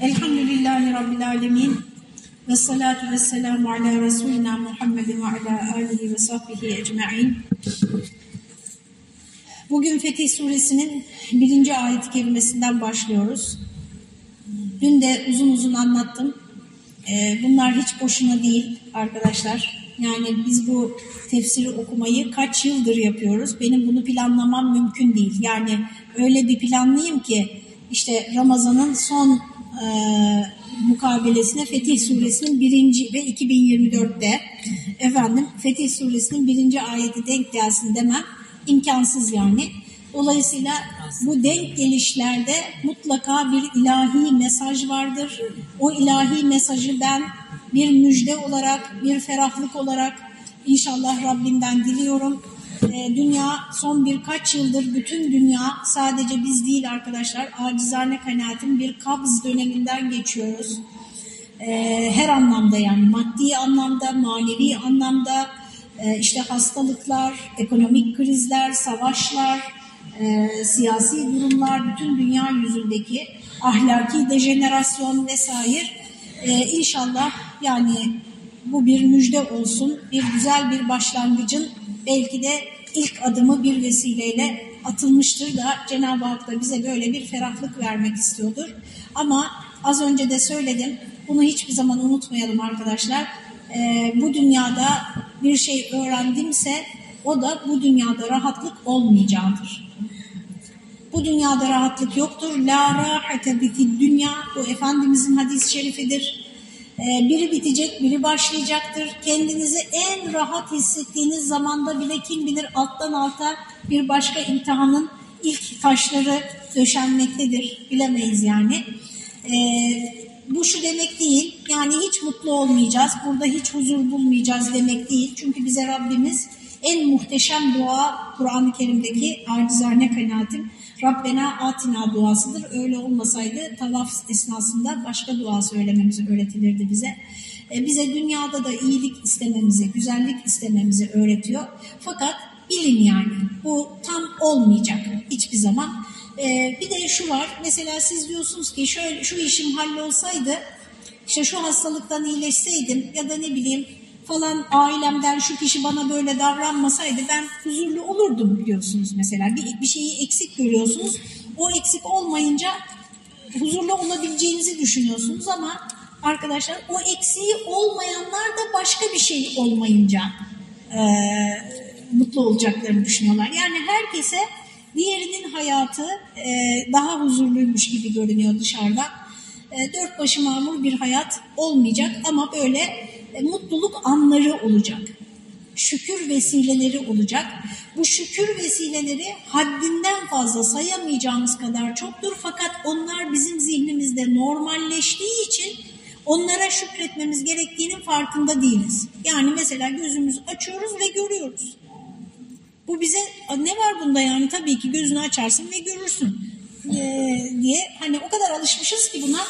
Elhamdülillahi Rabbil Alemin ve salatu ve selamu ala Resulina Muhammedin ve ala alihi ve sahbihi ecma'in. Bugün Fetih Suresinin birinci ayet kelimesinden başlıyoruz. Dün de uzun uzun anlattım. Ee, bunlar hiç boşuna değil arkadaşlar. Yani biz bu tefsiri okumayı kaç yıldır yapıyoruz. Benim bunu planlamam mümkün değil. Yani öyle bir planlayayım ki işte Ramazan'ın son e, mukabelesine Fetih Suresinin birinci ve 2024'te efendim Fetih Suresinin birinci ayeti denk gelsin demem imkansız yani. Dolayısıyla bu denk gelişlerde mutlaka bir ilahi mesaj vardır. O ilahi mesajı ben bir müjde olarak, bir ferahlık olarak inşallah Rabbimden diliyorum. E, dünya son birkaç yıldır bütün dünya sadece biz değil arkadaşlar acizane kanaatim bir kabz döneminden geçiyoruz. E, her anlamda yani maddi anlamda, manevi anlamda e, işte hastalıklar, ekonomik krizler, savaşlar, e, siyasi durumlar, bütün dünya yüzündeki ahlaki dejenerasyon vesaire e, inşallah yani bu bir müjde olsun, bir güzel bir başlangıcın belki de ilk adımı bir vesileyle atılmıştır da Cenab-ı Hak da bize böyle bir ferahlık vermek istiyordur. Ama az önce de söyledim, bunu hiçbir zaman unutmayalım arkadaşlar. Ee, bu dünyada bir şey öğrendimse o da bu dünyada rahatlık olmayacağıdır. Bu dünyada rahatlık yoktur. La rahate biti dünya. Bu Efendimizin hadis-i şerifidir. Ee, biri bitecek, biri başlayacaktır. Kendinizi en rahat hissettiğiniz zamanda bile kim bilir alttan alta bir başka imtihanın ilk taşları döşenmektedir. Bilemeyiz yani. Ee, bu şu demek değil, yani hiç mutlu olmayacağız, burada hiç huzur bulmayacağız demek değil. Çünkü bize Rabbimiz en muhteşem dua Kur'an-ı Kerim'deki acizane kanaatim Rabbena atina duasıdır. Öyle olmasaydı tavaf esnasında başka dua söylememizi öğretilirdi bize. E, bize dünyada da iyilik istememizi, güzellik istememizi öğretiyor. Fakat bilin yani bu tam olmayacak hiçbir zaman. E, bir de şu var, mesela siz diyorsunuz ki şöyle şu işim hallolsaydı, işte şu hastalıktan iyileşseydim ya da ne bileyim falan ailemden şu kişi bana böyle davranmasaydı ben huzurlu olurdum diyorsunuz mesela. Bir, bir şeyi eksik görüyorsunuz. O eksik olmayınca huzurlu olabileceğinizi düşünüyorsunuz ama arkadaşlar o eksiği olmayanlar da başka bir şey olmayınca e, mutlu olacaklarını düşünüyorlar. Yani herkese diğerinin hayatı e, daha huzurluymuş gibi görünüyor dışarıda. E, dört başı mamur bir hayat olmayacak ama böyle mutluluk anları olacak. Şükür vesileleri olacak. Bu şükür vesileleri haddinden fazla sayamayacağımız kadar çoktur. Fakat onlar bizim zihnimizde normalleştiği için onlara şükretmemiz gerektiğinin farkında değiliz. Yani mesela gözümüzü açıyoruz ve görüyoruz. Bu bize ne var bunda yani tabii ki gözünü açarsın ve görürsün ee, diye hani o kadar alışmışız ki buna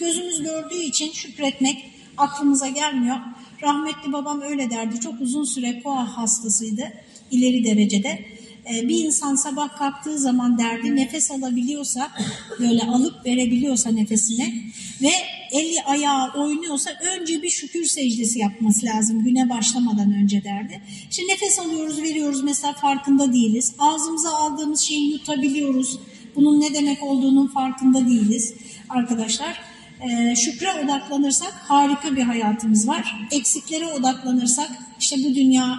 gözümüz gördüğü için şükretmek aklımıza gelmiyor. Rahmetli babam öyle derdi. Çok uzun süre koa hastasıydı ileri derecede. Ee, bir insan sabah kalktığı zaman derdi nefes alabiliyorsa böyle alıp verebiliyorsa nefesine ve eli ayağı oynuyorsa önce bir şükür secdesi yapması lazım güne başlamadan önce derdi. Şimdi nefes alıyoruz veriyoruz mesela farkında değiliz. Ağzımıza aldığımız şeyi yutabiliyoruz. Bunun ne demek olduğunun farkında değiliz arkadaşlar. Ee, şükre odaklanırsak harika bir hayatımız var. Eksiklere odaklanırsak işte bu dünya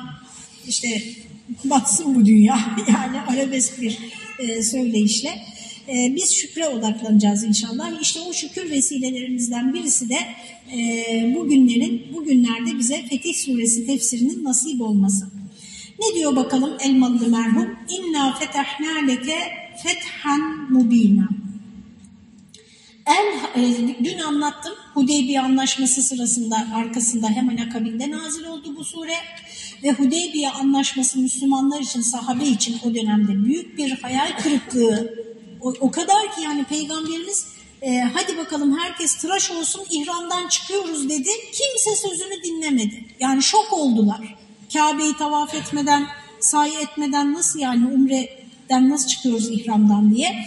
işte batsın bu dünya yani arabesk bir e, söyleyişle. E, biz şükre odaklanacağız inşallah. İşte o şükür vesilelerimizden birisi de e, bugünlerin, bugünlerde bize Fetih Suresi tefsirinin nasip olması. Ne diyor bakalım Elmalı merhum? İnna fetahna leke fethan mubina. En, e, dün anlattım Hudeybiye Anlaşması sırasında arkasında hemen akabinde nazil oldu bu sure. Ve Hudeybiye Anlaşması Müslümanlar için sahabe için o dönemde büyük bir hayal kırıklığı. O, o kadar ki yani peygamberimiz e, hadi bakalım herkes tıraş olsun ihramdan çıkıyoruz dedi. Kimse sözünü dinlemedi. Yani şok oldular. Kabe'yi tavaf etmeden sahi etmeden nasıl yani umreden nasıl çıkıyoruz ihramdan diye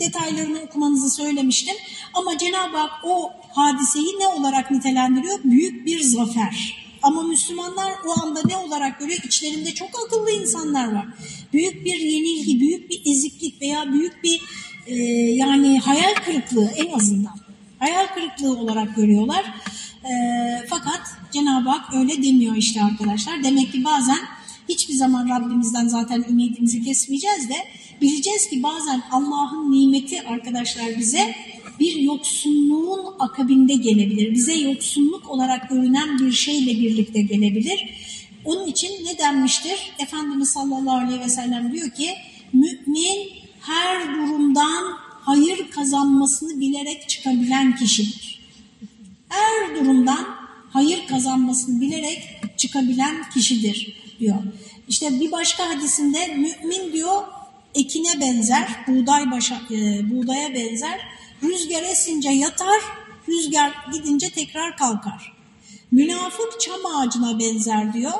detaylarını okumanızı söylemiştim. Ama Cenab-ı Hak o hadiseyi ne olarak nitelendiriyor? Büyük bir zafer. Ama Müslümanlar o anda ne olarak görüyor? İçlerinde çok akıllı insanlar var. Büyük bir yenilgi, büyük bir eziklik veya büyük bir e, yani hayal kırıklığı en azından. Hayal kırıklığı olarak görüyorlar. E, fakat Cenab-ı Hak öyle demiyor işte arkadaşlar. Demek ki bazen hiçbir zaman Rabbimizden zaten ümidimizi kesmeyeceğiz de bileceğiz ki bazen Allah'ın nimeti arkadaşlar bize bir yoksunluğun akabinde gelebilir. Bize yoksunluk olarak görünen bir şeyle birlikte gelebilir. Onun için ne denmiştir? Efendimiz sallallahu aleyhi ve sellem diyor ki mümin her durumdan hayır kazanmasını bilerek çıkabilen kişidir. Her durumdan hayır kazanmasını bilerek çıkabilen kişidir diyor. İşte bir başka hadisinde mümin diyor ekine benzer, buğday başa, e, buğdaya benzer. Rüzgar esince yatar, rüzgar gidince tekrar kalkar. Münafık çam ağacına benzer diyor.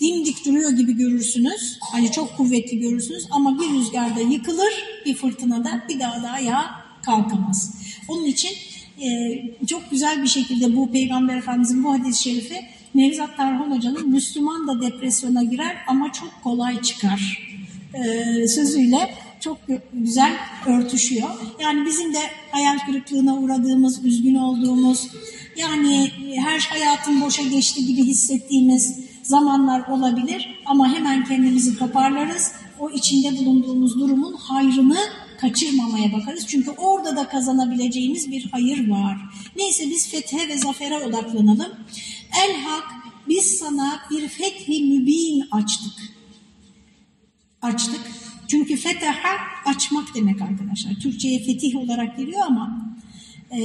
Dimdik duruyor gibi görürsünüz. Hani çok kuvvetli görürsünüz ama bir rüzgarda yıkılır, bir fırtınada bir daha da ayağa kalkamaz. Onun için e, çok güzel bir şekilde bu Peygamber Efendimizin bu hadis-i şerifi Nevzat Tarhan Hoca'nın Müslüman da depresyona girer ama çok kolay çıkar e, sözüyle çok güzel örtüşüyor. Yani bizim de hayal kırıklığına uğradığımız, üzgün olduğumuz, yani her hayatın boşa geçti gibi hissettiğimiz zamanlar olabilir ama hemen kendimizi toparlarız. O içinde bulunduğumuz durumun hayrını kaçırmamaya bakarız. Çünkü orada da kazanabileceğimiz bir hayır var. Neyse biz fethe ve zafere odaklanalım. El Hak biz sana bir fethi mübin açtık. Açtık. Çünkü feteha açmak demek arkadaşlar. Türkçe'ye fetih olarak geliyor ama e,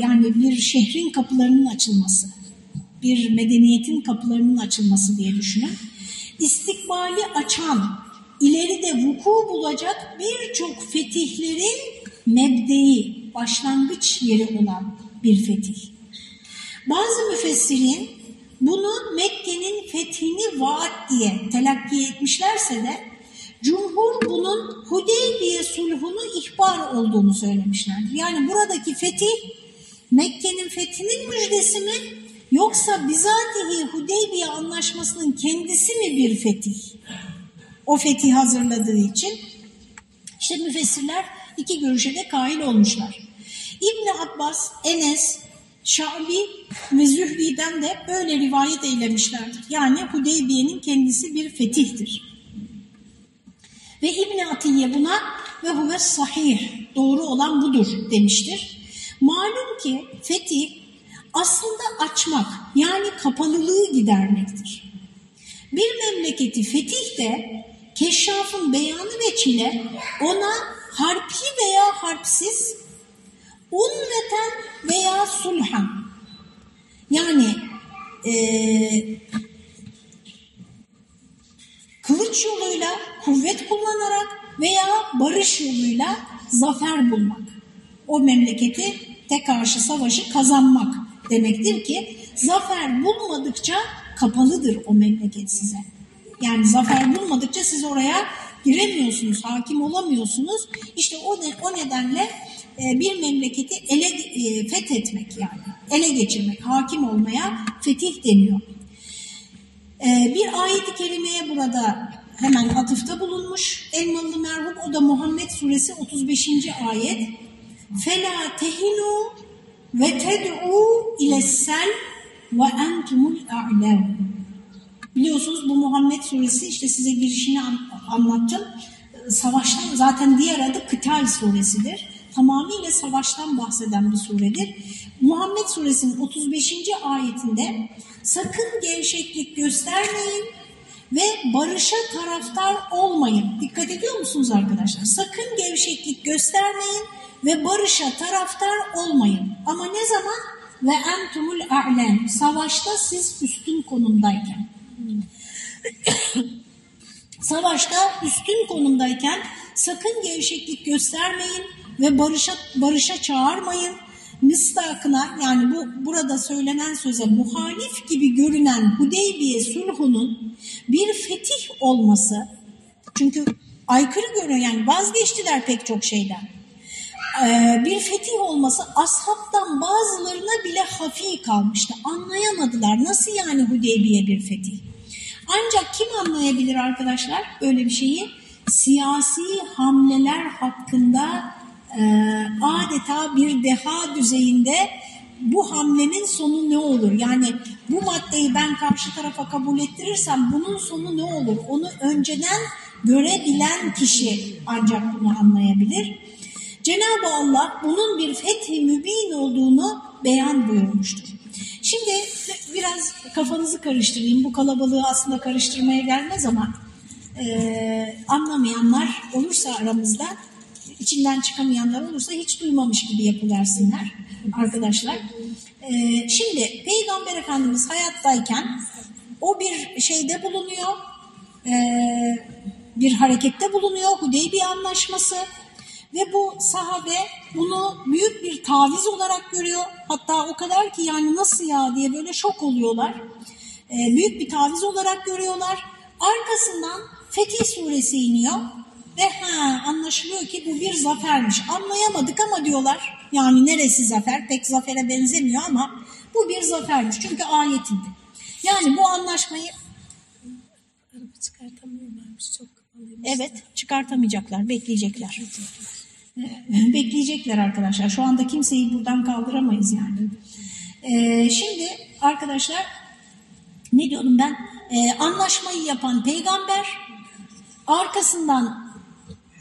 yani bir şehrin kapılarının açılması, bir medeniyetin kapılarının açılması diye düşünün. İstikbali açan, ileride vuku bulacak birçok fetihlerin mebdeyi, başlangıç yeri olan bir fetih. Bazı müfessirin bunu Mekke'nin fethini vaat diye telakki etmişlerse de Cumhur bunun Hudeybiye sulhunu ihbar olduğunu söylemişlerdir. Yani buradaki fetih Mekke'nin fethinin müjdesi mi yoksa bizatihi Hudeybiye anlaşmasının kendisi mi bir fetih? O fetih hazırladığı için işte müfessirler iki görüşe de kail olmuşlar. İbni Abbas, Enes, Şabi ve Zühri'den de böyle rivayet eylemişlerdir. Yani Hudeybiye'nin kendisi bir fetihtir. Ve İbn Atiye buna ve huve sahih, doğru olan budur demiştir. Malum ki fetih aslında açmak yani kapalılığı gidermektir. Bir memleketi fetih de keşşafın beyanı ve ona harpi veya harpsiz, unveten veya sulhan yani e, kılıç yoluyla kuvvet kullanarak veya barış yoluyla zafer bulmak. O memleketi tek karşı savaşı kazanmak demektir ki zafer bulmadıkça kapalıdır o memleket size. Yani zafer bulmadıkça siz oraya giremiyorsunuz, hakim olamıyorsunuz. İşte o, ne, o nedenle e, bir memleketi ele e, fethetmek yani, ele geçirmek, hakim olmaya fetih deniyor. E, bir ayet-i kerimeye burada hemen atıfta bulunmuş. Elmalı merhum o da Muhammed suresi 35. ayet. Fela tehinu ve ted'u ilessel ve entumul a'lev. Biliyorsunuz bu Muhammed suresi işte size girişini an anlattım. Savaştan zaten diğer adı Kıtal suresidir. Tamamıyla savaştan bahseden bir suredir. Muhammed suresinin 35. ayetinde sakın gevşeklik göstermeyin ve barışa taraftar olmayın. Dikkat ediyor musunuz arkadaşlar? Sakın gevşeklik göstermeyin ve barışa taraftar olmayın. Ama ne zaman? Ve entumul a'len. Savaşta siz üstün konumdayken. Savaşta üstün konumdayken sakın gevşeklik göstermeyin ve barışa, barışa çağırmayın mistakına yani bu burada söylenen söze muhalif gibi görünen Hudeybiye sulhunun bir fetih olması çünkü aykırı görüyor yani vazgeçtiler pek çok şeyden. Ee, bir fetih olması ashabtan bazılarına bile hafi kalmıştı. Anlayamadılar. Nasıl yani Hudeybiye bir fetih? Ancak kim anlayabilir arkadaşlar böyle bir şeyi? Siyasi hamleler hakkında adeta bir deha düzeyinde bu hamlenin sonu ne olur? Yani bu maddeyi ben karşı tarafa kabul ettirirsem bunun sonu ne olur? Onu önceden görebilen kişi ancak bunu anlayabilir. Cenab-ı Allah bunun bir fethi mübin olduğunu beyan buyurmuştur. Şimdi biraz kafanızı karıştırayım. Bu kalabalığı aslında karıştırmaya gelmez ama e, anlamayanlar olursa aramızda, içinden çıkamayanlar olursa hiç duymamış gibi yapıversinler arkadaşlar. E, şimdi Peygamber Efendimiz hayattayken o bir şeyde bulunuyor, e, bir harekette bulunuyor, Hudeybiye Anlaşması ve bu sahabe bunu büyük bir taviz olarak görüyor. Hatta o kadar ki yani nasıl ya diye böyle şok oluyorlar. E, büyük bir taviz olarak görüyorlar. Arkasından Fetih suresi iniyor ve ha, anlaşılıyor ki bu bir zafermiş. Anlayamadık ama diyorlar. Yani neresi zafer? Pek zafere benzemiyor ama bu bir zafermiş. Çünkü ayetinde. Yani bu anlaşmayı çıkartamıyorlarmış çok Evet çıkartamayacaklar, bekleyecekler. bekleyecekler arkadaşlar. Şu anda kimseyi buradan kaldıramayız yani. Ee, şimdi arkadaşlar ne diyordum ben? Ee, anlaşmayı yapan peygamber arkasından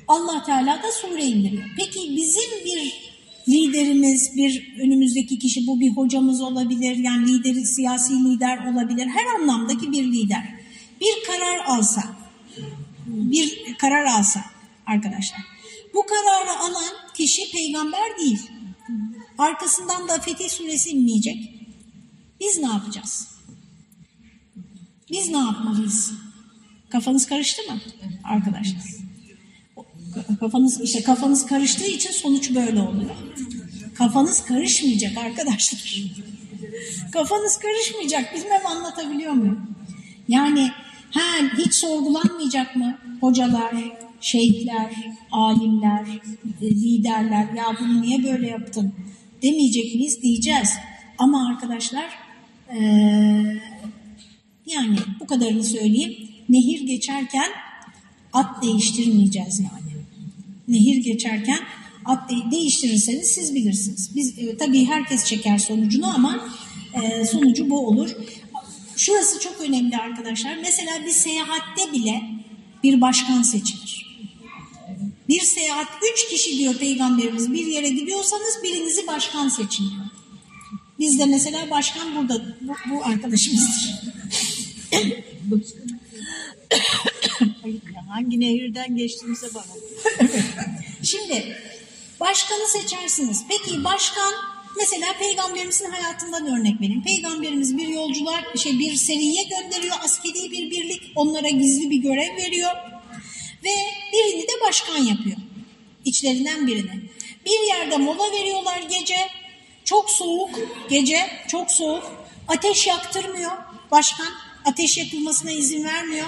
Allah Teala da sure indiriyor. Peki bizim bir liderimiz, bir önümüzdeki kişi bu bir hocamız olabilir, yani lideri siyasi lider olabilir, her anlamdaki bir lider. Bir karar alsa, bir karar alsa arkadaşlar. Bu kararı alan kişi peygamber değil. Arkasından da Fetih Suresi inmeyecek. Biz ne yapacağız? Biz ne yapmalıyız? Kafanız karıştı mı arkadaşlar? Kafanız işte kafanız karıştığı için sonuç böyle oluyor. Kafanız karışmayacak arkadaşlar. Kafanız karışmayacak. Bilmem anlatabiliyor muyum? Yani ha, hiç sorgulanmayacak mı hocalar, şeyhler, alimler, liderler ya bunu niye böyle yaptın demeyecek miyiz? Diyeceğiz. Ama arkadaşlar ee, yani bu kadarını söyleyeyim. Nehir geçerken at değiştirmeyeceğiz yani. Nehir geçerken at de değiştirirseniz siz bilirsiniz. Biz e, tabii herkes çeker sonucunu ama e, sonucu bu olur. Şurası çok önemli arkadaşlar. Mesela bir seyahatte bile bir başkan seçilir. Bir seyahat, üç kişi diyor Peygamberimiz bir yere gidiyorsanız birinizi başkan seçin diyor. Bizde mesela başkan burada, bu, bu arkadaşımızdır. Hangi nehirden geçtiğimize bana. Şimdi başkanı seçersiniz. Peki başkan mesela peygamberimizin hayatından örnek vereyim. Peygamberimiz bir yolcular şey bir seriye gönderiyor askeri bir birlik onlara gizli bir görev veriyor ve birini de başkan yapıyor. İçlerinden birini. Bir yerde mola veriyorlar gece. Çok soğuk gece çok soğuk. Ateş yaktırmıyor başkan. Ateş yakılmasına izin vermiyor.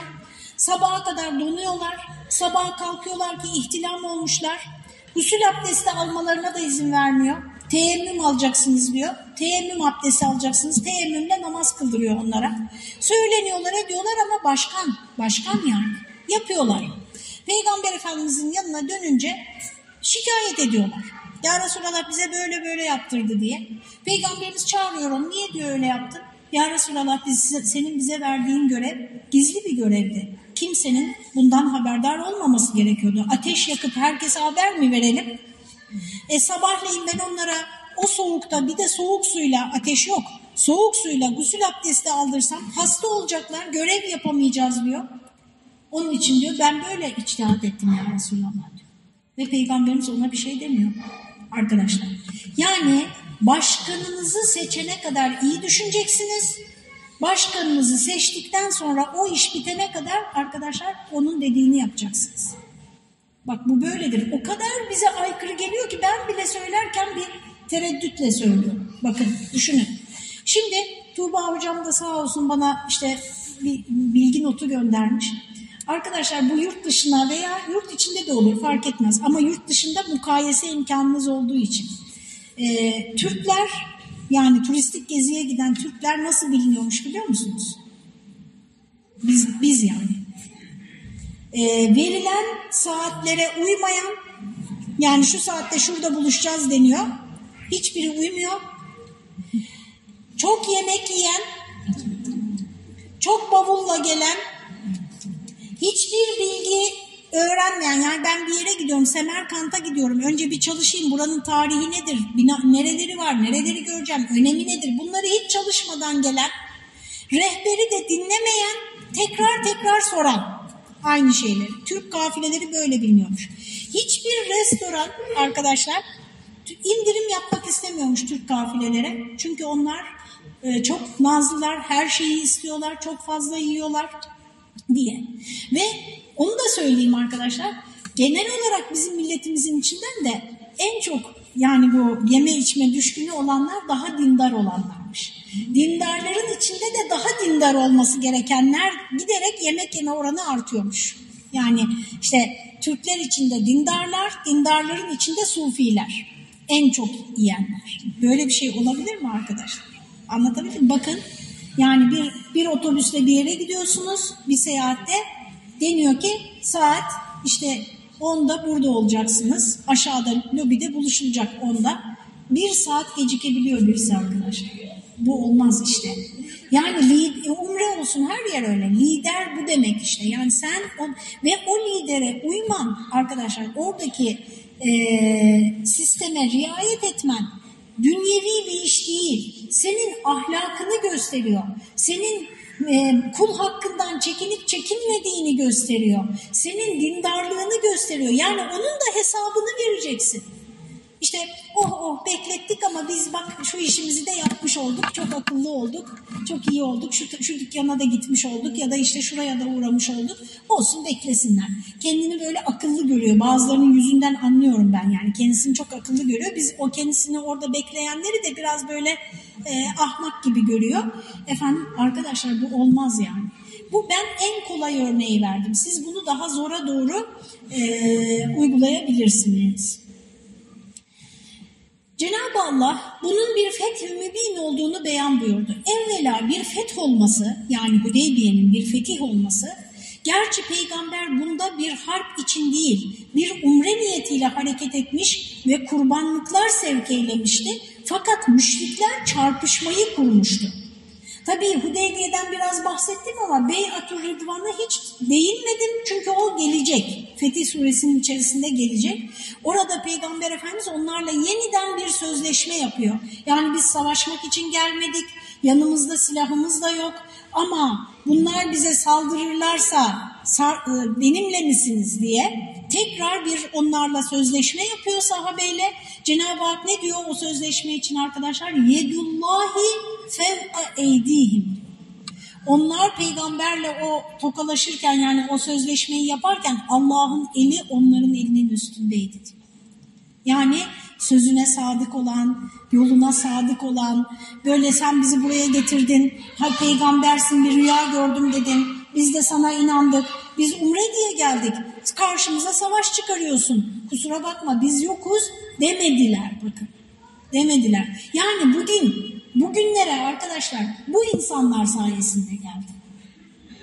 Sabaha kadar donuyorlar. Sabaha kalkıyorlar ki ihtilam olmuşlar. Gusül abdesti almalarına da izin vermiyor. Teyemmüm alacaksınız diyor. Teyemmüm abdesti alacaksınız. Teyemmümle namaz kıldırıyor onlara. Söyleniyorlar ediyorlar ama başkan. Başkan yani. Yapıyorlar. Peygamber Efendimizin yanına dönünce şikayet ediyorlar. Ya Resulallah bize böyle böyle yaptırdı diye. Peygamberimiz çağırıyor onu. Niye diyor öyle yaptın? Ya Resulallah biz, senin bize verdiğin görev gizli bir görevdi. Kimsenin bundan haberdar olmaması gerekiyordu. Ateş yakıp herkese haber mi verelim? E sabahleyin ben onlara o soğukta bir de soğuk suyla ateş yok. Soğuk suyla gusül abdesti aldırsam hasta olacaklar, görev yapamayacağız diyor. Onun için diyor ben böyle içtihat ettim ya Resulallah diyor. Ve Peygamberimiz ona bir şey demiyor arkadaşlar. Yani başkanınızı seçene kadar iyi düşüneceksiniz. Başkanınızı seçtikten sonra o iş bitene kadar arkadaşlar onun dediğini yapacaksınız. Bak bu böyledir. O kadar bize aykırı geliyor ki ben bile söylerken bir tereddütle söylüyorum. Bakın düşünün. Şimdi Tuğba hocam da sağ olsun bana işte bir bilgi notu göndermiş. Arkadaşlar bu yurt dışına veya yurt içinde de olur fark etmez ama yurt dışında mukayese imkanınız olduğu için. Ee, Türkler yani turistik geziye giden Türkler nasıl biliniyormuş biliyor musunuz? Biz, biz yani. Ee, verilen saatlere uymayan yani şu saatte şurada buluşacağız deniyor. Hiçbiri uymuyor. Çok yemek yiyen, çok bavulla gelen, hiçbir bilgi öğrenmeyen yani ben bir yere gidiyorum Semerkant'a gidiyorum. Önce bir çalışayım buranın tarihi nedir bina, nereleri var nereleri göreceğim önemi nedir? Bunları hiç çalışmadan gelen rehberi de dinlemeyen tekrar tekrar soran aynı şeyleri. Türk kafileleri böyle bilmiyormuş. Hiçbir restoran arkadaşlar indirim yapmak istemiyormuş Türk kafilelere. Çünkü onlar e, çok nazlılar her şeyi istiyorlar çok fazla yiyorlar diye. Ve onu da söyleyeyim arkadaşlar. Genel olarak bizim milletimizin içinden de en çok yani bu yeme içme düşkünü olanlar daha dindar olanlarmış. Dindarların içinde de daha dindar olması gerekenler giderek yemek yeme oranı artıyormuş. Yani işte Türkler içinde dindarlar, dindarların içinde sufiler. En çok yiyenler. Böyle bir şey olabilir mi arkadaşlar? Anlatabildim mi? Bakın yani bir, bir otobüsle bir yere gidiyorsunuz bir seyahatte deniyor ki saat işte 10'da burada olacaksınız. Aşağıda lobide buluşulacak 10'da. Bir saat gecikebiliyor birisi arkadaşlar. Bu olmaz işte. Yani umre olsun her yer öyle. Lider bu demek işte. Yani sen o, ve o lidere uyman arkadaşlar oradaki e, sisteme riayet etmen dünyevi bir iş değil. Senin ahlakını gösteriyor. Senin e, kul hakkından çekinip çekinmediğini gösteriyor. Senin dindarlığını gösteriyor. Yani onun da hesabını vereceksin. İşte oh oh beklettik ama biz bak şu işimizi de yapmış olduk. Çok akıllı olduk. Çok iyi olduk. Şu, şu dükkana da gitmiş olduk ya da işte şuraya da uğramış olduk. Olsun beklesinler. Kendini böyle akıllı görüyor. Bazılarının yüzünden anlıyorum ben yani. Kendisini çok akıllı görüyor. Biz o kendisini orada bekleyenleri de biraz böyle e, ahmak gibi görüyor. Efendim arkadaşlar bu olmaz yani. Bu ben en kolay örneği verdim. Siz bunu daha zora doğru e, uygulayabilirsiniz. Cenab-ı Allah bunun bir feth mübin olduğunu beyan buyurdu. Evvela bir feth olması yani Hudeybiye'nin bir fetih olması gerçi peygamber bunda bir harp için değil bir umre niyetiyle hareket etmiş ve kurbanlıklar sevk eylemişti. Fakat müşrikler çarpışmayı kurmuştu. Tabii Hudeybiye'den biraz bahsettim ama Bey'atur Rıdvan'a hiç değinmedim çünkü o gelecek. Fetih suresinin içerisinde gelecek. Orada Peygamber Efendimiz onlarla yeniden bir sözleşme yapıyor. Yani biz savaşmak için gelmedik, yanımızda silahımız da yok ama bunlar bize saldırırlarsa benimle misiniz diye tekrar bir onlarla sözleşme yapıyor sahabeyle. Cenab-ı Hak ne diyor o sözleşme için arkadaşlar? Yedullahi fev'a eydihim. Onlar peygamberle o tokalaşırken yani o sözleşmeyi yaparken Allah'ın eli onların elinin üstündeydi. Yani sözüne sadık olan, yoluna sadık olan, böyle sen bizi buraya getirdin, ha peygambersin bir rüya gördüm dedin, biz de sana inandık, biz umre diye geldik, karşımıza savaş çıkarıyorsun, kusura bakma biz yokuz demediler bakın. Demediler. Yani bu din bugünlere arkadaşlar bu insanlar sayesinde geldi.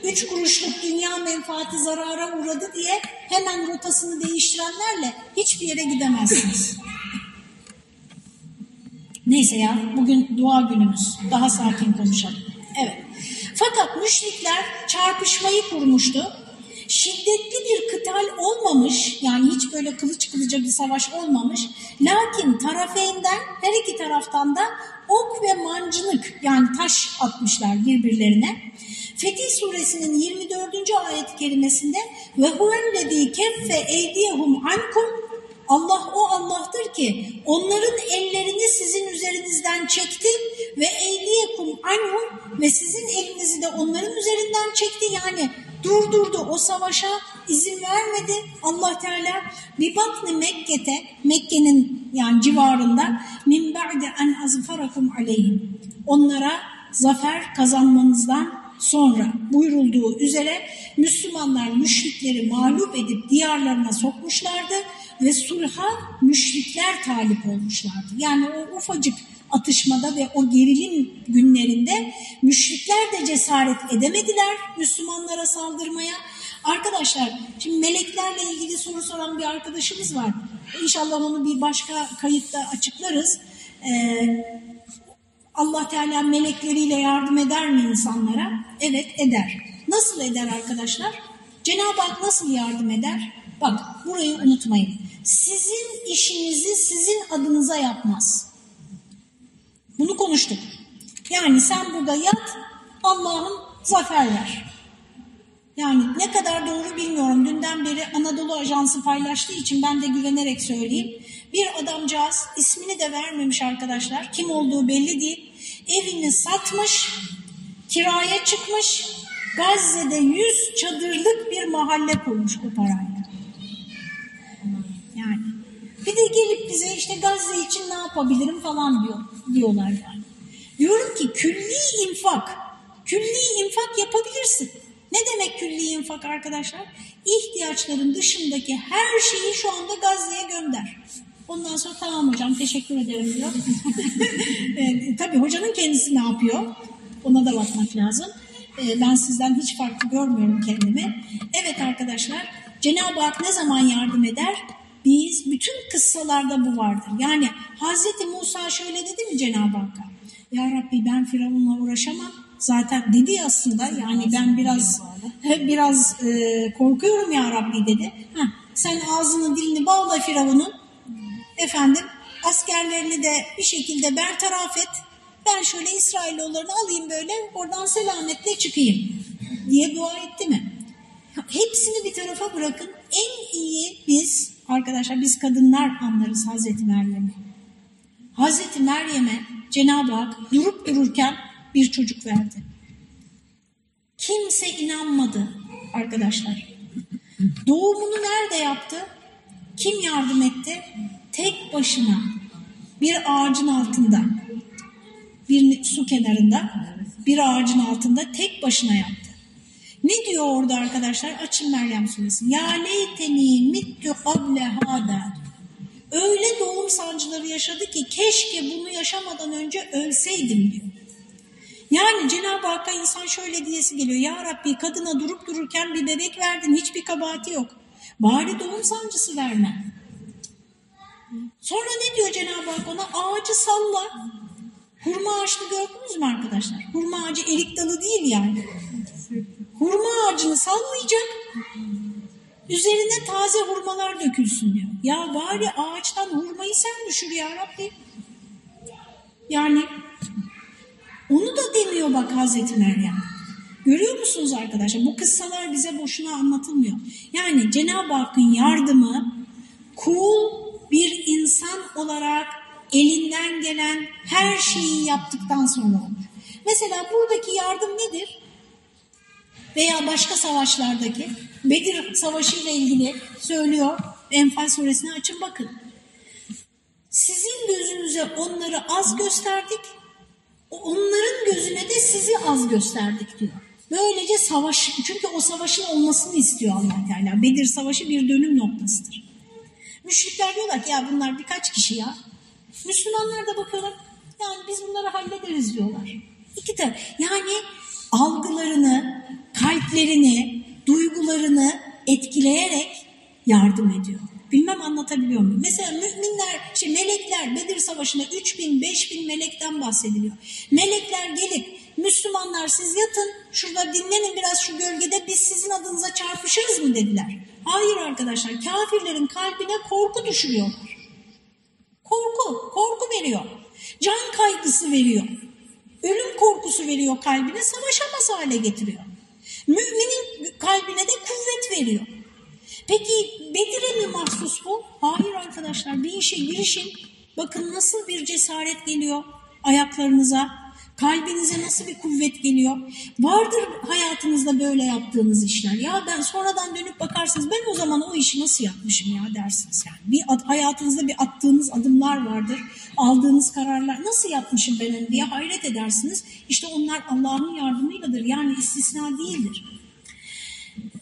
Üç kuruşluk dünya menfaati zarara uğradı diye hemen rotasını değiştirenlerle hiçbir yere gidemezsiniz. Neyse ya bugün dua günümüz. Daha sakin konuşalım. Evet. Fakat müşrikler çarpışmayı kurmuştu. Şiddetli bir kıtal olmamış yani hiç böyle kılıç kılıca bir savaş olmamış. Lakin tarafeyinden her iki taraftan da ok ve mancınık yani taş atmışlar birbirlerine. Fetih suresinin 24. ayet kerimesinde ve huvellezî keffe eydiyehum ankum Allah o Allah'tır ki onların ellerini sizin üzerinizden çekti ve eydiyekum anhum ve sizin elinizi de onların üzerinden çekti. Yani durdurdu o savaşa izin vermedi. Allah Teala bir batni Mekke'te Mekke'nin yani civarında min ba'de en azfarakum aleyhim. Onlara zafer kazanmanızdan sonra buyurulduğu üzere Müslümanlar müşrikleri mağlup edip diyarlarına sokmuşlardı ve sulha müşrikler talip olmuşlardı. Yani o ufacık atışmada ve o gerilim günlerinde müşrikler de cesaret edemediler Müslümanlara saldırmaya. Arkadaşlar şimdi meleklerle ilgili soru soran bir arkadaşımız var. İnşallah onu bir başka kayıtta açıklarız. Ee, Allah Teala melekleriyle yardım eder mi insanlara? Evet eder. Nasıl eder arkadaşlar? Cenab-ı Hak nasıl yardım eder? Bak burayı unutmayın. Sizin işinizi sizin adınıza yapmaz. Bunu konuştuk. Yani sen burada yat, Allah'ım zafer ver. Yani ne kadar doğru bilmiyorum. Dünden beri Anadolu Ajansı paylaştığı için ben de güvenerek söyleyeyim. Bir adamcağız ismini de vermemiş arkadaşlar. Kim olduğu belli değil. Evini satmış, kiraya çıkmış. Gazze'de 100 çadırlık bir mahalle kurmuş bu parayla. Yani bir de gelip bize işte Gazze için ne yapabilirim falan diyor, diyorlar yani. Diyorum ki külli infak, külli infak yapabilirsin. Ne demek külli infak arkadaşlar? İhtiyaçların dışındaki her şeyi şu anda Gazze'ye gönder. Ondan sonra tamam hocam teşekkür ederim diyor. e, tabii hocanın kendisi ne yapıyor? Ona da bakmak lazım. E, ben sizden hiç farklı görmüyorum kendimi. Evet arkadaşlar Cenab-ı Hak ne zaman yardım eder? Biz bütün kıssalarda bu vardır. Yani Hazreti Musa şöyle dedi mi Cenab-ı Hakk'a? Ya Rabbi ben Firavun'la uğraşamam. Zaten dedi aslında yani ben biraz biraz e, korkuyorum ya Rabbi dedi. Heh, sen ağzını dilini bağla Firavun'un. Efendim askerlerini de bir şekilde bertaraf et. Ben şöyle İsrailoğullarını alayım böyle oradan selametle çıkayım diye dua etti mi? Hepsini bir tarafa bırakın. En iyi biz arkadaşlar biz kadınlar anlarız Hazreti Meryem'i. Hazreti Meryem'e Cenab-ı Hak durup dururken bir çocuk verdi. Kimse inanmadı arkadaşlar. Doğumunu nerede yaptı? Kim yardım etti? Tek başına bir ağacın altında, bir su kenarında, bir ağacın altında tek başına yaptı. Ne diyor orada arkadaşlar? Açın Meryem suresi. Ya leyteni mittu kable hada. Öyle doğum sancıları yaşadı ki keşke bunu yaşamadan önce ölseydim diyor. Yani Cenab-ı Hakk'a insan şöyle diyesi geliyor. Ya Rabbi kadına durup dururken bir bebek verdin hiçbir kabahati yok. Bari doğum sancısı verme. Sonra ne diyor Cenab-ı Hak ona? Ağacı salla. Hurma ağaçını gördünüz mü arkadaşlar? Hurma ağacı erik dalı değil yani. Hurma ağacını sallayacak. Üzerine taze hurmalar dökülsün diyor. Ya bari ağaçtan hurmayı sen düşür ya Rabbi. Yani onu da demiyor bak Hazreti Meryem. Görüyor musunuz arkadaşlar? Bu kıssalar bize boşuna anlatılmıyor. Yani Cenab-ı Hakk'ın yardımı kul bir insan olarak elinden gelen her şeyi yaptıktan sonra olur. Mesela buradaki yardım nedir? Veya başka savaşlardaki Bedir Savaşı ile ilgili söylüyor. Enfal suresini açın bakın. Sizin gözünüze onları az gösterdik, onların gözüne de sizi az gösterdik diyor. Böylece savaş, çünkü o savaşın olmasını istiyor allah Teala. Bedir Savaşı bir dönüm noktasıdır. Müşrikler diyorlar ki ya bunlar birkaç kişi ya. Müslümanlar da bakıyorlar yani biz bunları hallederiz diyorlar. İki taraf. Yani algılarını, kalplerini, duygularını etkileyerek yardım ediyor. Bilmem anlatabiliyor muyum? Mesela müminler, şey melekler Bedir Savaşı'nda 3000, 5000 melekten bahsediliyor. Melekler gelip Müslümanlar siz yatın, şurada dinlenin biraz şu gölgede biz sizin adınıza çarpışırız mı dediler. Hayır arkadaşlar, kafirlerin kalbine korku düşürüyorlar. Korku, korku veriyor. Can kaygısı veriyor. Ölüm korkusu veriyor kalbine, savaşamaz hale getiriyor. Müminin kalbine de kuvvet veriyor. Peki Bedir'e mi mahsus bu? Hayır arkadaşlar bir işe girişin. Bakın nasıl bir cesaret geliyor ayaklarınıza. Kalbinize nasıl bir kuvvet geliyor? Vardır hayatınızda böyle yaptığınız işler. Ya ben sonradan dönüp bakarsınız ben o zaman o işi nasıl yapmışım ya dersiniz. Yani bir at, hayatınızda bir attığınız adımlar vardır. Aldığınız kararlar nasıl yapmışım ben onu diye hayret edersiniz. İşte onlar Allah'ın yardımıyladır. Yani istisna değildir.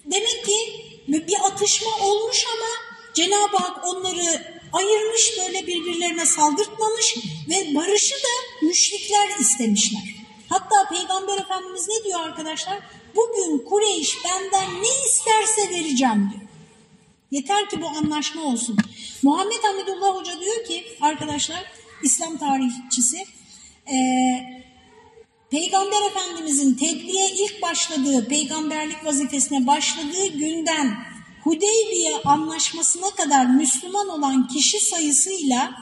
Demek ki bir atışma olmuş ama Cenab-ı Hak onları ayırmış böyle birbirlerine saldırtmamış ve barışı da müşrikler istemişler. Hatta Peygamber Efendimiz ne diyor arkadaşlar? Bugün Kureyş benden ne isterse vereceğim diyor. Yeter ki bu anlaşma olsun. Muhammed Hamidullah Hoca diyor ki arkadaşlar İslam tarihçisi e, Peygamber Efendimizin tebliğe ilk başladığı, peygamberlik vazifesine başladığı günden Hudeybiye anlaşmasına kadar Müslüman olan kişi sayısıyla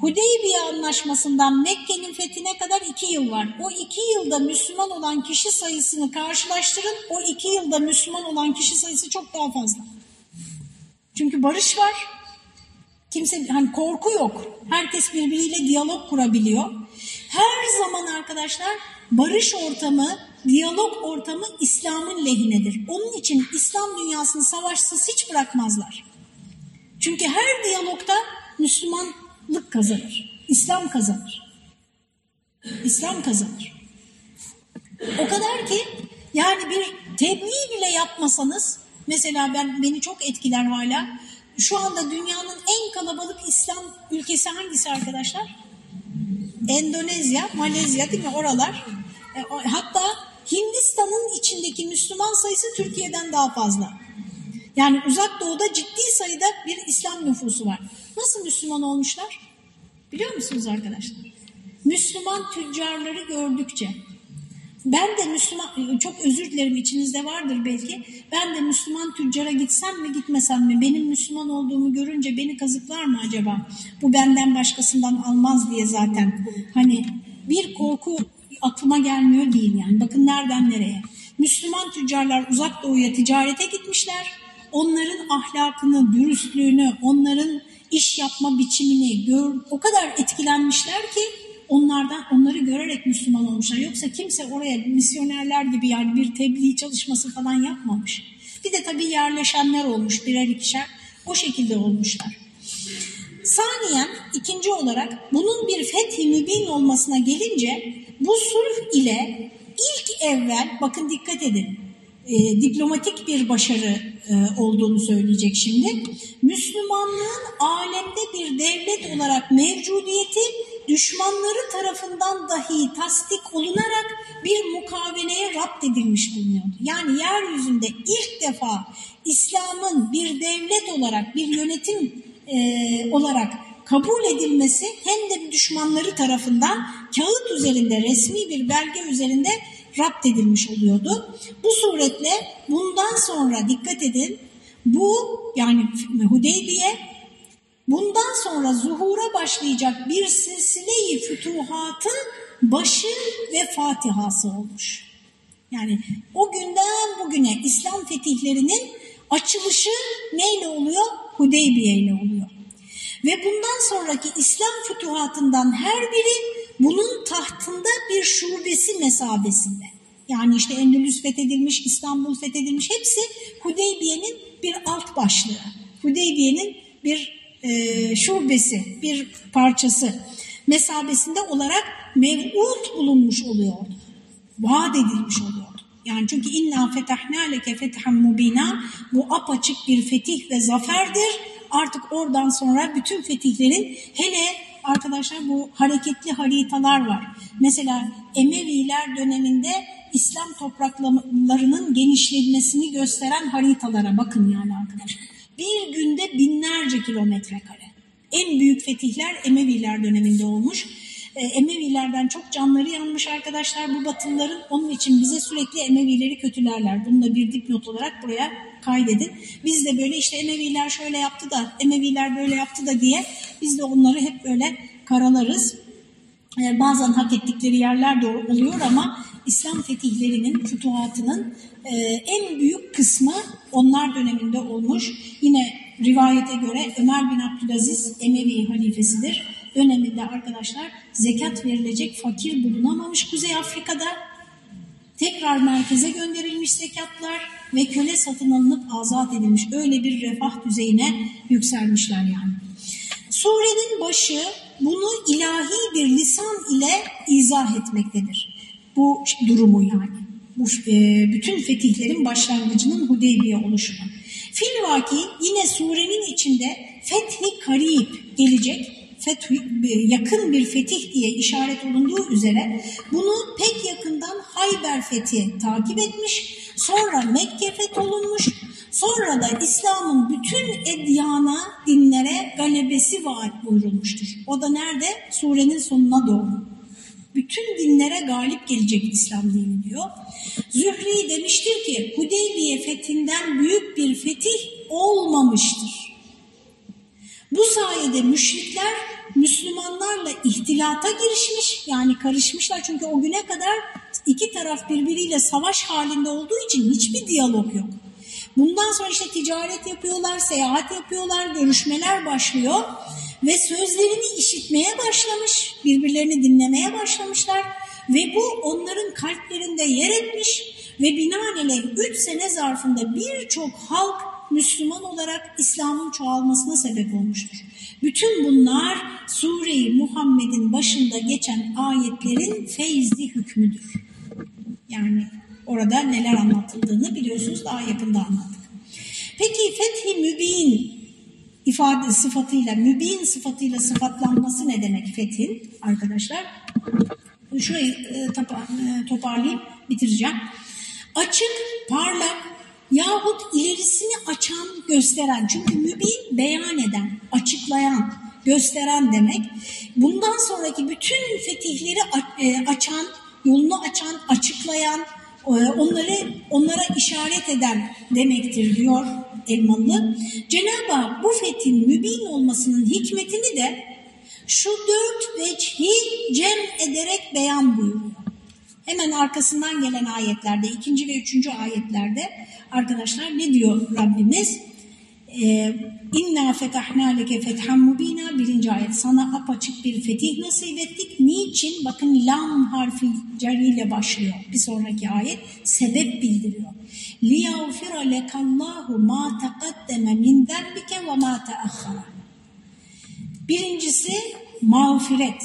Hudeybiye anlaşmasından Mekke'nin fethine kadar iki yıl var. O iki yılda Müslüman olan kişi sayısını karşılaştırın. O iki yılda Müslüman olan kişi sayısı çok daha fazla. Çünkü barış var. Kimse hani korku yok. Herkes birbiriyle diyalog kurabiliyor. Her zaman arkadaşlar barış ortamı, diyalog ortamı İslam'ın lehinedir. Onun için İslam dünyasını savaşsız hiç bırakmazlar. Çünkü her diyalogda Müslümanlık kazanır. İslam kazanır. İslam kazanır. O kadar ki yani bir tebliğ bile yapmasanız mesela ben beni çok etkiler hala. Şu anda dünyanın en kalabalık İslam ülkesi hangisi arkadaşlar? Endonezya, Malezya değil mi oralar? E, hatta Hindistan'ın içindeki Müslüman sayısı Türkiye'den daha fazla. Yani uzak doğuda ciddi sayıda bir İslam nüfusu var. Nasıl Müslüman olmuşlar? Biliyor musunuz arkadaşlar? Müslüman tüccarları gördükçe, ben de Müslüman, çok özür dilerim içinizde vardır belki, ben de Müslüman tüccara gitsem mi gitmesem mi, benim Müslüman olduğumu görünce beni kazıklar mı acaba? Bu benden başkasından almaz diye zaten. Hani bir korku aklıma gelmiyor değil yani. Bakın nereden nereye. Müslüman tüccarlar uzak doğuya ticarete gitmişler. Onların ahlakını, dürüstlüğünü, onların iş yapma biçimini gör, o kadar etkilenmişler ki onlardan onları görerek Müslüman olmuşlar. Yoksa kimse oraya misyonerler gibi yani bir tebliğ çalışması falan yapmamış. Bir de tabii yerleşenler olmuş birer ikişer. O şekilde olmuşlar. Saniyen ikinci olarak bunun bir fethi mübin olmasına gelince bu sulh ile ilk evvel bakın dikkat edin e, diplomatik bir başarı e, olduğunu söyleyecek şimdi. Müslümanlığın alemde bir devlet olarak mevcudiyeti düşmanları tarafından dahi tasdik olunarak bir mukaveleye rapt edilmiş bulunuyordu. Yani yeryüzünde ilk defa İslam'ın bir devlet olarak, bir yönetim e, olarak kabul edilmesi hem de düşmanları tarafından kağıt üzerinde, resmi bir belge üzerinde rapt edilmiş oluyordu. Bu suretle bundan sonra dikkat edin, bu yani Hudeybiye bundan sonra zuhura başlayacak bir silsile-i fütuhatın başı ve fatihası olmuş. Yani o günden bugüne İslam fetihlerinin açılışı neyle oluyor? Hudeybiye ile oluyor. Ve bundan sonraki İslam fütuhatından her biri bunun tahtında bir şubesi mesabesinde. Yani işte Endülüs fethedilmiş, İstanbul fethedilmiş hepsi Hudeybiye'nin bir alt başlığı. Hudeybiye'nin bir e, şubesi, bir parçası mesabesinde olarak mev'ut bulunmuş oluyordu. Vaat edilmiş oluyordu. Yani çünkü inna fetahna leke fethan mubina bu apaçık bir fetih ve zaferdir. Artık oradan sonra bütün fetihlerin hele arkadaşlar bu hareketli haritalar var. Mesela Emeviler döneminde İslam topraklarının genişlemesini gösteren haritalara bakın yani arkadaşlar. Bir günde binlerce kilometre kare. En büyük fetihler Emeviler döneminde olmuş. E, Emevilerden çok canları yanmış arkadaşlar bu Batılıların. Onun için bize sürekli Emevileri kötülerler. Bunu da bir dipnot olarak buraya kaydedin. Biz de böyle işte Emeviler şöyle yaptı da, Emeviler böyle yaptı da diye biz de onları hep böyle karalarız. E, bazen hak ettikleri yerler de oluyor ama İslam fetihlerinin, fütuhatının e, en büyük kısmı onlar döneminde olmuş. Yine rivayete göre Ömer bin Abdülaziz Emevi halifesidir. döneminde arkadaşlar zekat verilecek fakir bulunamamış Kuzey Afrika'da. Tekrar merkeze gönderilmiş zekatlar ve köle satın alınıp azat edilmiş. Öyle bir refah düzeyine yükselmişler yani. Surenin başı bunu ilahi bir lisan ile izah etmektedir. Bu durumu yani. Bu e, bütün fetihlerin başlangıcının Hudeybiye oluşumu. Filvaki yine surenin içinde fethi karib gelecek fethi, yakın bir fetih diye işaret olunduğu üzere bunu pek yakından Hayber fethi takip etmiş, sonra Mekke fetholunmuş, sonra da İslam'ın bütün edyana, dinlere galebesi vaat buyurulmuştur. O da nerede? Surenin sonuna doğru. Bütün dinlere galip gelecek İslam dini diyor. Zühri demiştir ki Hudeybiye fethinden büyük bir fetih olmamıştır. Bu sayede müşrikler Müslümanlarla ihtilata girişmiş yani karışmışlar çünkü o güne kadar iki taraf birbiriyle savaş halinde olduğu için hiçbir diyalog yok. Bundan sonra işte ticaret yapıyorlar, seyahat yapıyorlar, görüşmeler başlıyor ve sözlerini işitmeye başlamış, birbirlerini dinlemeye başlamışlar ve bu onların kalplerinde yer etmiş ve binaenaleyh 3 sene zarfında birçok halk Müslüman olarak İslam'ın çoğalmasına sebep olmuştur. Bütün bunlar Sure-i Muhammed'in başında geçen ayetlerin feyzli hükmüdür. Yani orada neler anlatıldığını biliyorsunuz daha yakında anlattık. Peki fethi mübin ifade sıfatıyla, mübin sıfatıyla sıfatlanması ne demek fethin arkadaşlar? Şurayı e, toparlayıp bitireceğim. Açık, parlak yahut ilerisini açan, gösteren. Çünkü mübin beyan eden, açıklayan, gösteren demek. Bundan sonraki bütün fetihleri e, açan, yolunu açan, açıklayan, e, onları onlara işaret eden demektir diyor Elmalı. Cenab-ı Hak bu fethin mübin olmasının hikmetini de şu dört veçhi cem ederek beyan buyuruyor. Hemen arkasından gelen ayetlerde, ikinci ve üçüncü ayetlerde arkadaşlar ne diyor Rabbimiz? Ee, İnna fetahna leke fethan mubina birinci ayet sana apaçık bir fetih nasip ettik. Niçin? Bakın lam harfi ceriyle başlıyor. Bir sonraki ayet sebep bildiriyor. Liyavfira lekallahu ma taqaddeme min dembike ve ma teakhara. Birincisi mağfiret.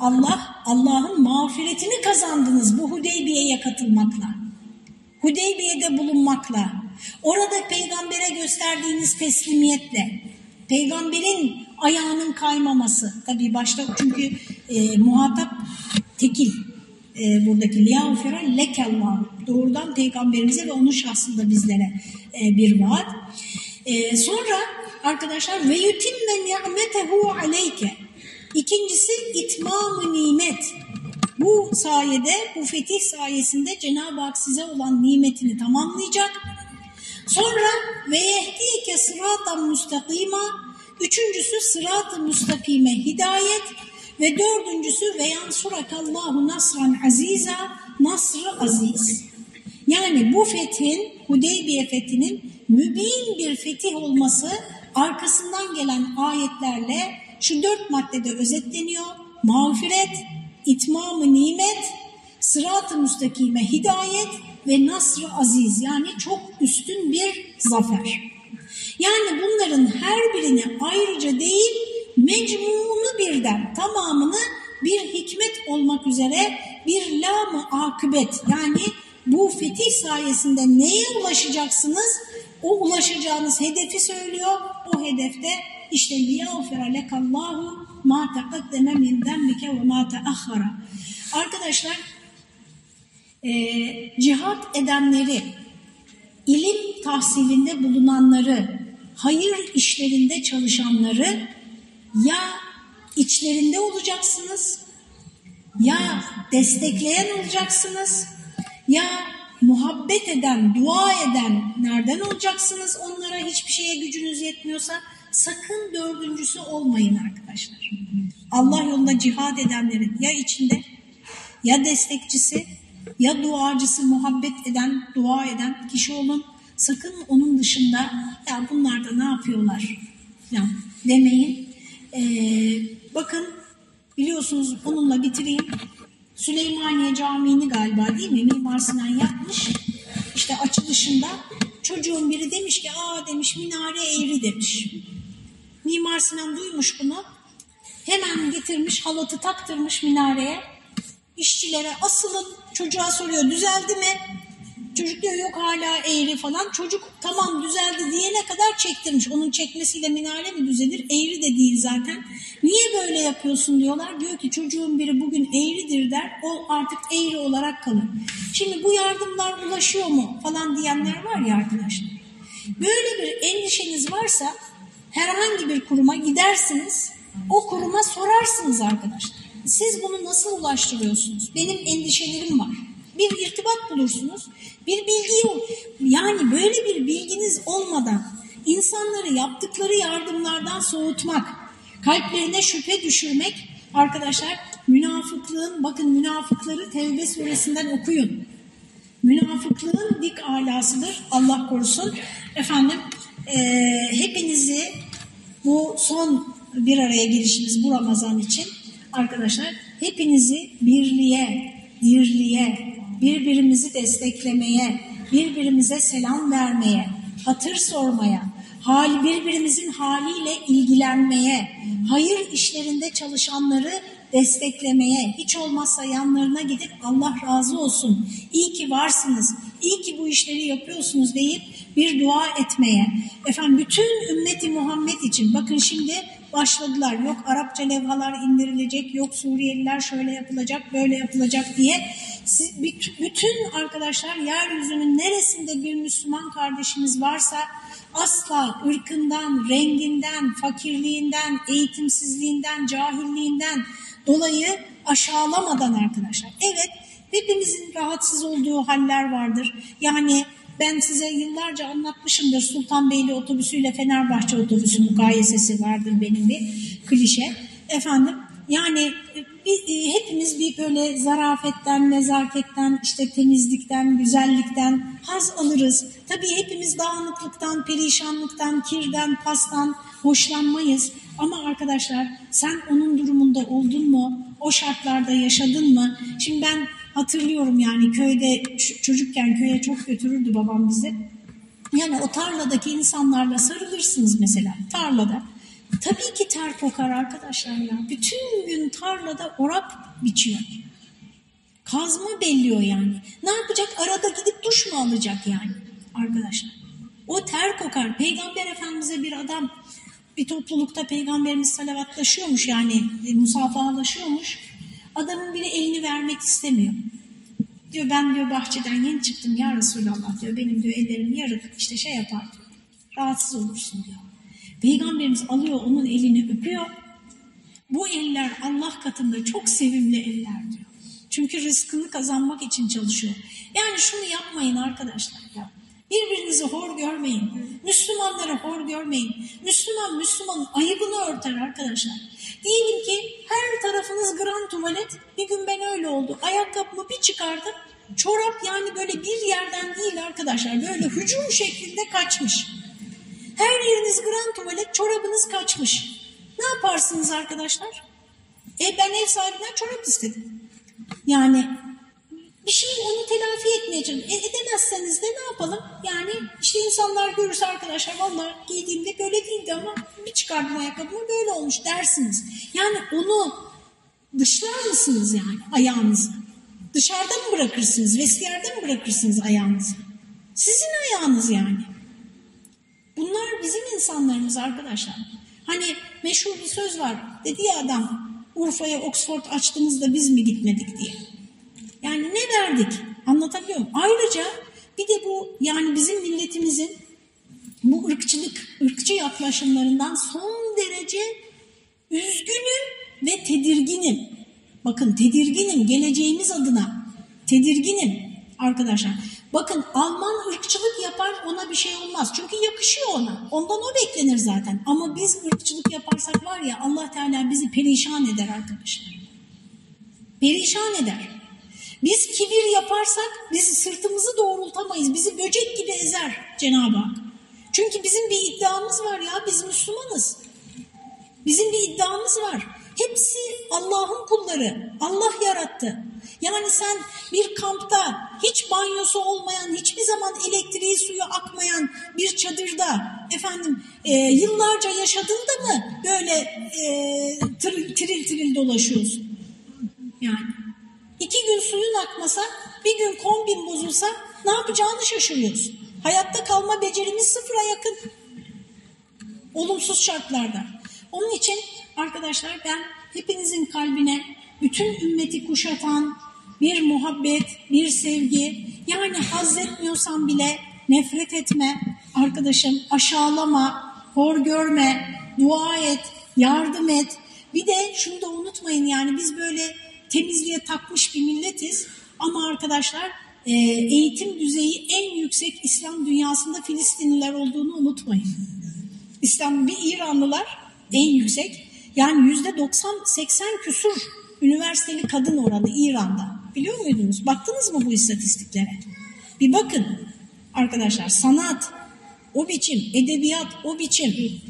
Allah, Allah'ın mağfiretini kazandınız bu Hudeybiye'ye katılmakla. Hudeybiye'de bulunmakla. Orada peygambere gösterdiğiniz teslimiyetle. Peygamberin ayağının kaymaması. Tabii başta çünkü e, muhatap tekil. E, buradaki liyafira lekallah. Doğrudan peygamberimize ve onun şahsında bizlere e, bir vaat. E, sonra arkadaşlar ve yutimme ni'metehu aleyke. İkincisi itmam nimet. Bu sayede, bu fetih sayesinde Cenab-ı Hak size olan nimetini tamamlayacak. Sonra ve yehdike sıratan müstakima. Üçüncüsü sırat-ı müstakime hidayet. Ve dördüncüsü ve yansurakallahu nasran aziza, nasrı aziz. Yani bu fethin, Hudeybiye fethinin mübin bir fetih olması arkasından gelen ayetlerle şu dört maddede özetleniyor. Mağfiret, itmam nimet, sırat-ı müstakime hidayet ve nasr-ı aziz yani çok üstün bir zafer. Yani bunların her birini ayrıca değil mecmunu birden tamamını bir hikmet olmak üzere bir lam-ı akıbet yani bu fetih sayesinde neye ulaşacaksınız? O ulaşacağınız hedefi söylüyor. O hedefte işte liyağfira lekallahu ma taqaddeme min dembike ve ma teahhara. Arkadaşlar e, cihat edenleri, ilim tahsilinde bulunanları, hayır işlerinde çalışanları ya içlerinde olacaksınız, ya destekleyen olacaksınız, ya muhabbet eden, dua eden nereden olacaksınız onlara hiçbir şeye gücünüz yetmiyorsa sakın dördüncüsü olmayın arkadaşlar. Allah yolunda cihad edenlerin ya içinde ya destekçisi ya duacısı, muhabbet eden, dua eden kişi olun. Sakın onun dışında ya bunlar da ne yapıyorlar ya demeyin. Ee, Bakın biliyorsunuz onunla bitireyim. Süleymaniye Camii'ni galiba değil mi? Mimar Sinan yapmış. İşte açılışında çocuğun biri demiş ki aa demiş minare eğri demiş. Mimar Sinan duymuş bunu. Hemen getirmiş halatı taktırmış minareye. İşçilere asılın çocuğa soruyor düzeldi mi? Çocuk diyor yok hala eğri falan. Çocuk tamam düzeldi diyene kadar çektirmiş. Onun çekmesiyle minare mi düzelir? Eğri de değil zaten. Niye böyle yapıyorsun diyorlar. Diyor ki çocuğun biri bugün eğridir der. O artık eğri olarak kalır. Şimdi bu yardımlar ulaşıyor mu falan diyenler var ya arkadaşlar. Böyle bir endişeniz varsa herhangi bir kuruma gidersiniz. O kuruma sorarsınız arkadaşlar. Siz bunu nasıl ulaştırıyorsunuz? Benim endişelerim var bir irtibat bulursunuz. Bir bilgi yani böyle bir bilginiz olmadan insanları yaptıkları yardımlardan soğutmak, kalplerine şüphe düşürmek arkadaşlar münafıklığın bakın münafıkları Tevbe suresinden okuyun. Münafıklığın dik alasıdır. Allah korusun. Efendim e, hepinizi bu son bir araya gelişimiz bu Ramazan için arkadaşlar hepinizi birliğe, dirliğe, birbirimizi desteklemeye, birbirimize selam vermeye, hatır sormaya, hal birbirimizin haliyle ilgilenmeye, hayır işlerinde çalışanları desteklemeye, hiç olmazsa yanlarına gidip Allah razı olsun, iyi ki varsınız, iyi ki bu işleri yapıyorsunuz deyip bir dua etmeye. Efendim bütün ümmeti Muhammed için bakın şimdi başladılar. Yok Arapça levhalar indirilecek, yok Suriyeliler şöyle yapılacak, böyle yapılacak diye. Siz, bütün arkadaşlar yeryüzünün neresinde bir Müslüman kardeşimiz varsa asla ırkından, renginden, fakirliğinden, eğitimsizliğinden, cahilliğinden dolayı aşağılamadan arkadaşlar. Evet hepimizin rahatsız olduğu haller vardır. Yani ben size yıllarca anlatmışımdır Sultanbeyli otobüsüyle Fenerbahçe otobüsü mukayesesi vardır benim bir klişe. Efendim yani bir, e, hepimiz bir böyle zarafetten, nezaketten, işte temizlikten, güzellikten haz alırız. Tabii hepimiz dağınıklıktan, perişanlıktan, kirden, pastan hoşlanmayız. Ama arkadaşlar sen onun durumunda oldun mu? O şartlarda yaşadın mı? Şimdi ben hatırlıyorum yani köyde çocukken köye çok götürürdü babam bizi. Yani o tarladaki insanlarla sarılırsınız mesela tarlada. Tabii ki ter kokar arkadaşlar ya. Bütün gün tarlada orak biçiyor. Kazma belliyor yani. Ne yapacak? Arada gidip duş mu alacak yani arkadaşlar? O ter kokar. Peygamber Efendimiz'e bir adam bir toplulukta Peygamberimiz salavatlaşıyormuş yani e, musafahalaşıyormuş. Adamın biri elini vermek istemiyor. Diyor ben diyor bahçeden yeni çıktım ya Resulallah diyor. Benim diyor ellerim yarık işte şey yapar diyor. Rahatsız olursun diyor. Peygamberimiz alıyor onun elini öpüyor. Bu eller Allah katında çok sevimli eller diyor. Çünkü rızkını kazanmak için çalışıyor. Yani şunu yapmayın arkadaşlar ya. Birbirinizi hor görmeyin. Müslümanları hor görmeyin. Müslüman Müslümanın ayıbını örter arkadaşlar. Diyelim ki her tarafınız gran tuvalet. Bir gün ben öyle oldu. Ayakkabımı bir çıkardım. Çorap yani böyle bir yerden değil arkadaşlar. Böyle hücum şeklinde kaçmış. Her yeriniz gran tuvalet, çorabınız kaçmış. Ne yaparsınız arkadaşlar? E ben ev sahibinden çorap istedim. Yani bir şey onu telafi etmeye. E, edemezseniz de ne yapalım? Yani işte insanlar görürse arkadaşlar vallahi giydiğimde böyle değildi ama bir çıkardım ayakkabımı böyle olmuş dersiniz. Yani onu dışlar mısınız yani ayağınızı? Dışarıda mı bırakırsınız? Vestiyerde mi bırakırsınız ayağınızı? Sizin ayağınız yani. Bunlar bizim insanlarımız arkadaşlar. Hani meşhur bir söz var. Dedi ya adam Urfa'ya Oxford açtığınızda biz mi gitmedik diye. Yani ne verdik? Anlatabiliyor muyum? Ayrıca bir de bu yani bizim milletimizin bu ırkçılık, ırkçı yaklaşımlarından son derece üzgünüm ve tedirginim. Bakın tedirginim geleceğimiz adına. Tedirginim arkadaşlar. Bakın Alman ırkçılık yapar ona bir şey olmaz. Çünkü yakışıyor ona. Ondan o beklenir zaten. Ama biz ırkçılık yaparsak var ya Allah Teala bizi perişan eder arkadaşlar. Perişan eder. Biz kibir yaparsak biz sırtımızı doğrultamayız. Bizi böcek gibi ezer Cenab-ı Hak. Çünkü bizim bir iddiamız var ya biz Müslümanız. Bizim bir iddiamız var. Hepsi Allah'ın kulları. Allah yarattı. Yani sen bir kampta hiç banyosu olmayan, hiçbir zaman elektriği suyu akmayan bir çadırda efendim e, yıllarca yaşadın da mı böyle e, tıril, tiril tiril dolaşıyorsun? Yani iki gün suyun akmasa, bir gün kombin bozulsa ne yapacağını şaşırıyorsun. Hayatta kalma becerimiz sıfıra yakın. Olumsuz şartlarda. Onun için arkadaşlar ben hepinizin kalbine bütün ümmeti kuşatan bir muhabbet, bir sevgi, yani haz etmiyorsan bile nefret etme, arkadaşım aşağılama, hor görme, dua et, yardım et. Bir de şunu da unutmayın yani biz böyle temizliğe takmış bir milletiz ama arkadaşlar e, eğitim düzeyi en yüksek İslam dünyasında Filistinliler olduğunu unutmayın. İslam bir İranlılar en yüksek. Yani yüzde 90-80 küsur üniversiteli kadın oranı İran'da. Biliyor muydunuz? Baktınız mı bu istatistiklere? Bir bakın arkadaşlar sanat, o biçim, edebiyat, o biçim,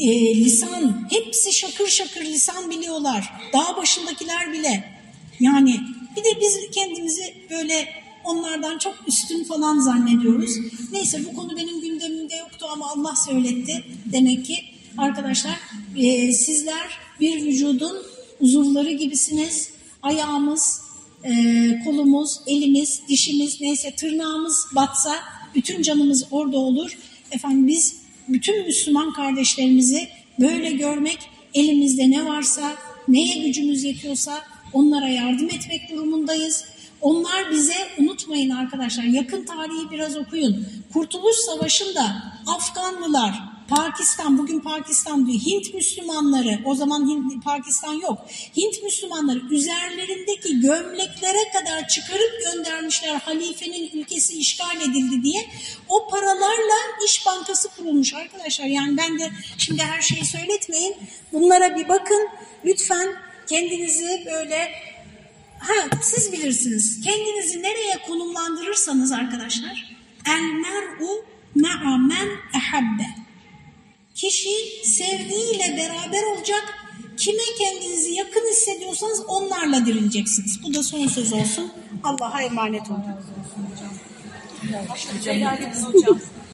e, lisan, hepsi şakır şakır lisan biliyorlar. Dağ başındakiler bile. Yani bir de biz kendimizi böyle onlardan çok üstün falan zannediyoruz. Neyse bu konu benim gündemimde yoktu ama Allah söyletti. Demek ki arkadaşlar e, sizler bir vücudun uzuvları gibisiniz. Ayağımız, e, kolumuz, elimiz, dişimiz neyse tırnağımız batsa bütün canımız orada olur. Efendim biz bütün Müslüman kardeşlerimizi böyle görmek elimizde ne varsa, neye gücümüz yetiyorsa onlara yardım etmek durumundayız. Onlar bize unutmayın arkadaşlar yakın tarihi biraz okuyun. Kurtuluş Savaşı'nda Afganlılar, Pakistan, bugün Pakistan diyor, Hint Müslümanları, o zaman Hint, Pakistan yok. Hint Müslümanları üzerlerindeki gömleklere kadar çıkarıp göndermişler halifenin ülkesi işgal edildi diye. O paralarla iş bankası kurulmuş arkadaşlar. Yani ben de şimdi her şeyi söyletmeyin. Bunlara bir bakın. Lütfen kendinizi böyle Ha, siz bilirsiniz. Kendinizi nereye konumlandırırsanız arkadaşlar, el mer'u ma'a ehabbe. Kişi sevdiğiyle beraber olacak. Kime kendinizi yakın hissediyorsanız onlarla dirileceksiniz. Bu da son söz olsun. Allah'a emanet olun. Hocam.